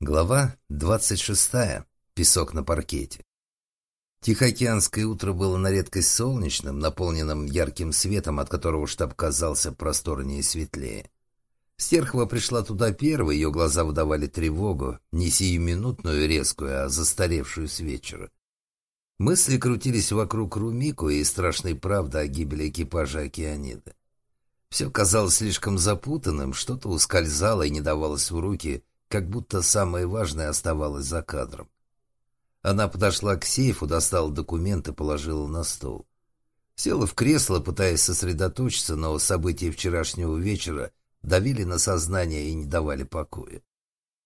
Глава 26. Песок на паркете. Тихоокеанское утро было на редкость солнечным, наполненным ярким светом, от которого штаб казался просторнее и светлее. Стерхова пришла туда первой, ее глаза выдавали тревогу, не сиюминутную резкую, а застаревшую с вечера. Мысли крутились вокруг Румику и страшной правды о гибели экипажа Океанида. Все казалось слишком запутанным, что-то ускользало и не давалось в руки, как будто самое важное оставалось за кадром. Она подошла к сейфу, достала документы, положила на стол. Села в кресло, пытаясь сосредоточиться, но события вчерашнего вечера давили на сознание и не давали покоя.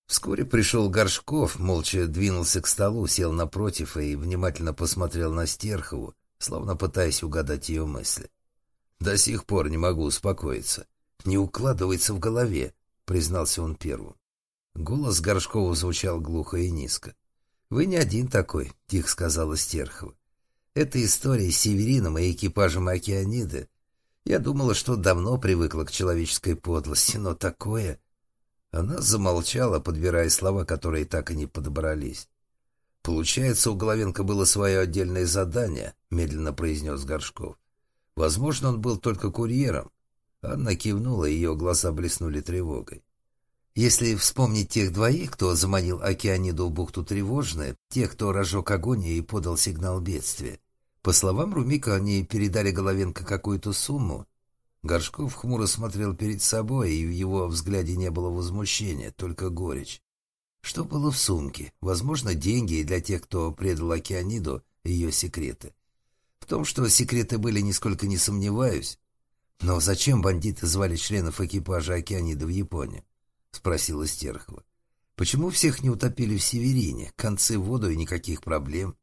Вскоре пришел Горшков, молча двинулся к столу, сел напротив и внимательно посмотрел на Стерхову, словно пытаясь угадать ее мысли. «До сих пор не могу успокоиться. Не укладывается в голове», — признался он первым. Голос Горшкова звучал глухо и низко. «Вы не один такой», — тихо сказала Стерхова. «Это история с Северином и экипажем Океаниды. Я думала, что давно привыкла к человеческой подлости, но такое...» Она замолчала, подбирая слова, которые так и не подобрались. «Получается, у Головенко было свое отдельное задание», — медленно произнес Горшков. «Возможно, он был только курьером». Анна кивнула, ее глаза блеснули тревогой. Если вспомнить тех двоих, кто заманил Океаниду в бухту Тревожная, тех, кто разжег огонь и подал сигнал бедствия. По словам Румика, они передали Головенко какую-то сумму. Горшков хмуро смотрел перед собой, и в его взгляде не было возмущения, только горечь. Что было в сумке? Возможно, деньги для тех, кто предал Океаниду ее секреты. В том, что секреты были, нисколько не сомневаюсь. Но зачем бандиты звали членов экипажа Океанида в Японию? — спросила Стерхова. «Почему всех не утопили в Северине? Концы в воду и никаких проблем».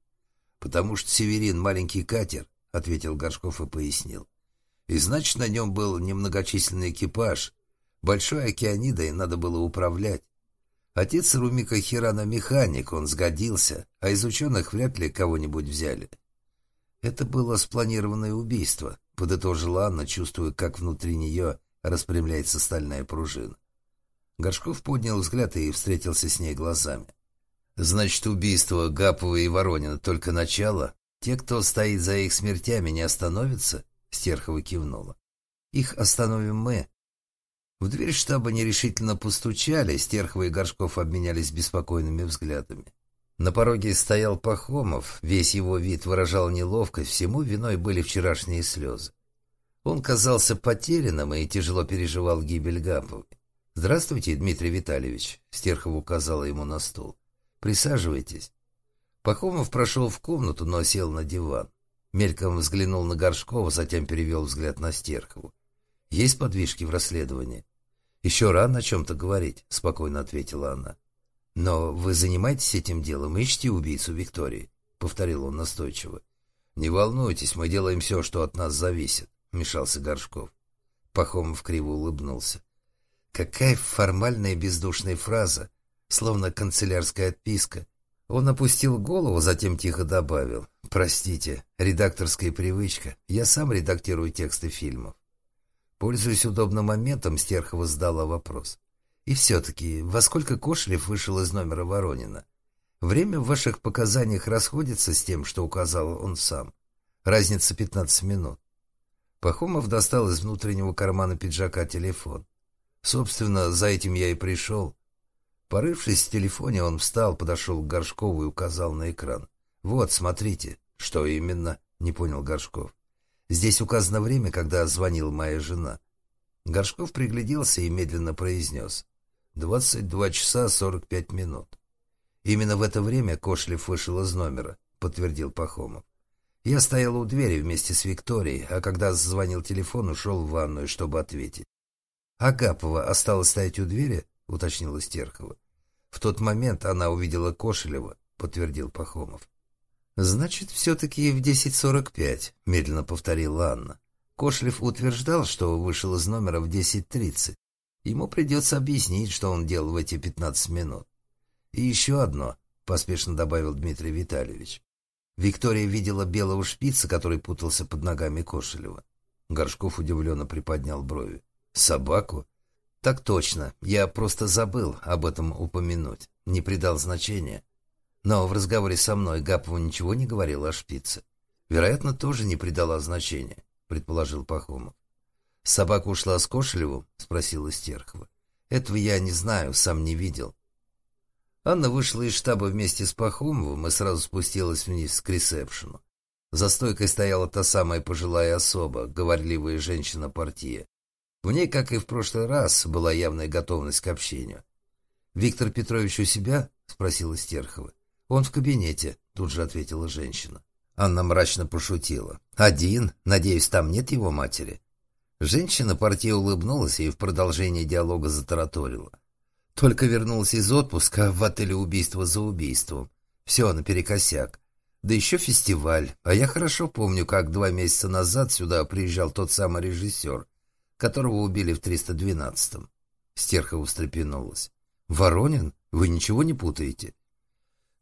«Потому что Северин — маленький катер», — ответил Горшков и пояснил. «И значит, на нем был немногочисленный экипаж. Большой океанидой надо было управлять. Отец Румика Хирана механик, он сгодился, а из ученых вряд ли кого-нибудь взяли». «Это было спланированное убийство», — подытожила Анна, чувствуя, как внутри нее распрямляется стальная пружина. Горшков поднял взгляд и встретился с ней глазами. «Значит, убийство Гапова и Воронина только начало? Те, кто стоит за их смертями, не остановятся?» Стерхова кивнула. «Их остановим мы». В дверь штаба нерешительно постучали, Стерхова и Горшков обменялись беспокойными взглядами. На пороге стоял Пахомов, весь его вид выражал неловкость, всему виной были вчерашние слезы. Он казался потерянным и тяжело переживал гибель Гаповой. «Здравствуйте, Дмитрий Витальевич», — Стерхов указала ему на стул. «Присаживайтесь». Пахомов прошел в комнату, но сел на диван. Мельком взглянул на Горшкова, затем перевел взгляд на Стерхову. «Есть подвижки в расследовании?» «Еще рано о чем-то говорить», — спокойно ответила она. «Но вы занимаетесь этим делом, ищете убийцу Виктории», — повторил он настойчиво. «Не волнуйтесь, мы делаем все, что от нас зависит», — вмешался Горшков. Пахомов криво улыбнулся. Какая формальная бездушная фраза, словно канцелярская отписка. Он опустил голову, затем тихо добавил. «Простите, редакторская привычка. Я сам редактирую тексты фильмов». Пользуясь удобным моментом, Стерхова задала вопрос. «И все-таки, во сколько Кошелев вышел из номера Воронина? Время в ваших показаниях расходится с тем, что указал он сам. Разница 15 минут». Пахомов достал из внутреннего кармана пиджака телефон. Собственно, за этим я и пришел. Порывшись в телефоне, он встал, подошел к Горшкову и указал на экран. «Вот, смотрите». «Что именно?» — не понял Горшков. «Здесь указано время, когда звонила моя жена». Горшков пригляделся и медленно произнес. «Двадцать два часа сорок пять минут». «Именно в это время Кошлев вышел из номера», — подтвердил Пахомов. «Я стоял у двери вместе с Викторией, а когда звонил телефон, ушел в ванную, чтобы ответить. «Агапова осталась стоять у двери?» — уточнила Стерхова. «В тот момент она увидела Кошелева», — подтвердил Пахомов. «Значит, все-таки в 10.45», — медленно повторила Анна. Кошелев утверждал, что вышел из номера в 10.30. Ему придется объяснить, что он делал в эти 15 минут. «И еще одно», — поспешно добавил Дмитрий Витальевич. Виктория видела белого шпица, который путался под ногами Кошелева. Горшков удивленно приподнял брови. Собаку? Так точно. Я просто забыл об этом упомянуть. Не придал значения. Но в разговоре со мной Гапова ничего не говорила о шпице. Вероятно, тоже не придала значения, предположил Пахомов. «Собака ушла с Кошелевым?» — спросила Стерхова. «Этого я не знаю, сам не видел». Анна вышла из штаба вместе с Пахомовым и сразу спустилась вниз к ресепшену. За стойкой стояла та самая пожилая особа, говорливая женщина-партия. В ней, как и в прошлый раз, была явная готовность к общению. «Виктор Петрович у себя?» — спросила Стерхова. «Он в кабинете», — тут же ответила женщина. Анна мрачно пошутила. «Один? Надеюсь, там нет его матери?» Женщина партия улыбнулась и в продолжении диалога затараторила. Только вернулась из отпуска в отеле «Убийство за убийством». Все наперекосяк. Да еще фестиваль. А я хорошо помню, как два месяца назад сюда приезжал тот самый режиссер, которого убили в 312-м. Стерхова встрепенулась. «Воронин? Вы ничего не путаете?»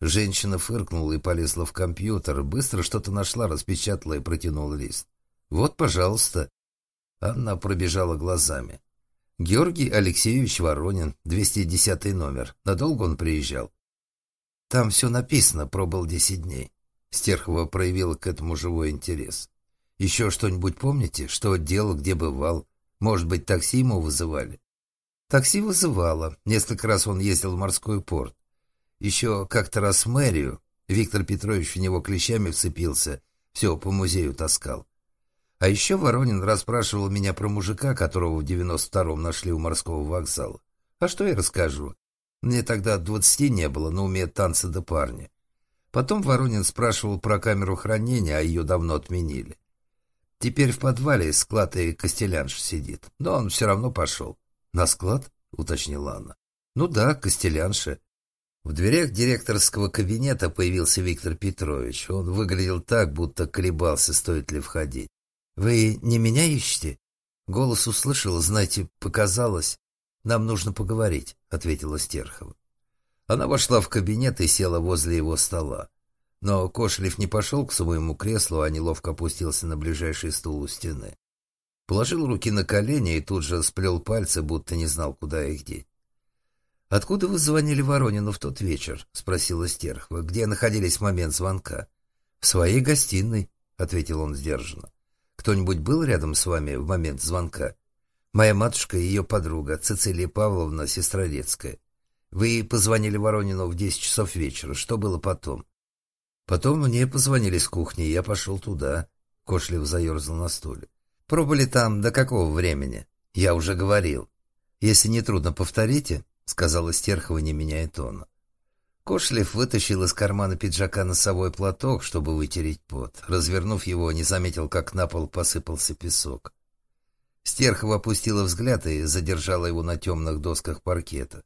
Женщина фыркнула и полезла в компьютер, быстро что-то нашла, распечатала и протянула лист. «Вот, пожалуйста». Анна пробежала глазами. «Георгий Алексеевич Воронин, 210 номер. Надолго он приезжал?» «Там все написано, пробыл 10 дней». Стерхова проявила к этому живой интерес. «Еще что-нибудь помните? Что делал, где бывал? Может быть, такси ему вызывали?» «Такси вызывало. Несколько раз он ездил в морской порт. Еще как-то раз в мэрию. Виктор Петрович в него клещами вцепился, все по музею таскал. А еще Воронин расспрашивал меня про мужика, которого в девяносто втором нашли у морского вокзала. А что я расскажу? Мне тогда двадцати не было, но умеет танцы да парни. Потом Воронин спрашивал про камеру хранения, а ее давно отменили. Теперь в подвале склад и Костелянш сидит, но он все равно пошел. — На склад? — уточнила Анна. — Ну да, Костелянша. В дверях директорского кабинета появился Виктор Петрович. Он выглядел так, будто колебался, стоит ли входить. «Вы не меня ищете?» Голос услышал, знаете, показалось. «Нам нужно поговорить», — ответила Стерхова. Она вошла в кабинет и села возле его стола. Но Кошелев не пошел к своему креслу, а неловко опустился на ближайший стул у стены. Положил руки на колени и тут же сплел пальцы, будто не знал, куда их деть. «Откуда вы звонили Воронину в тот вечер?» — спросила Стерхова. «Где находились в момент звонка?» «В своей гостиной», — ответил он сдержанно. «Кто-нибудь был рядом с вами в момент звонка?» «Моя матушка и ее подруга, Цицилия Павловна Сестрорецкая. Вы позвонили Воронину в десять часов вечера. Что было потом?» «Потом мне позвонили с кухни, я пошел туда». Кошлев заерзал на стуле. «Пробыли там до какого времени?» «Я уже говорил. Если не трудно, повторите» сказала Стерхова, не меняя тона. Кошлев вытащил из кармана пиджака носовой платок, чтобы вытереть пот. Развернув его, не заметил, как на пол посыпался песок. Стерхова опустила взгляд и задержала его на темных досках паркета.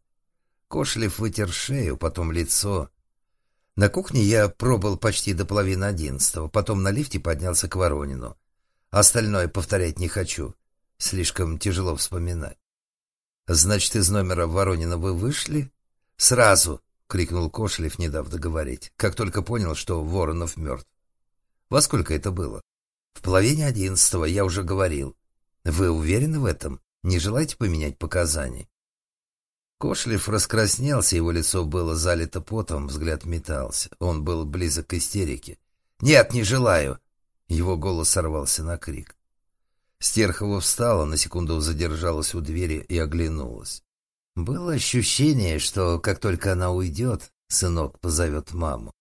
Кошлев вытер шею, потом лицо. На кухне я пробыл почти до половины одиннадцатого, потом на лифте поднялся к Воронину. Остальное повторять не хочу. Слишком тяжело вспоминать. «Значит, из номера Воронина вы вышли?» «Сразу!» — крикнул Кошелев, не дав договорить, как только понял, что Воронов мертв. «Во сколько это было?» «В половине одиннадцатого, я уже говорил». «Вы уверены в этом? Не желаете поменять показания?» Кошлев раскраснелся, его лицо было залито потом, взгляд метался. Он был близок к истерике. «Нет, не желаю!» Его голос сорвался на крик. Стерхова встала, на секунду задержалась у двери и оглянулась. Было ощущение, что как только она уйдет, сынок позовет маму.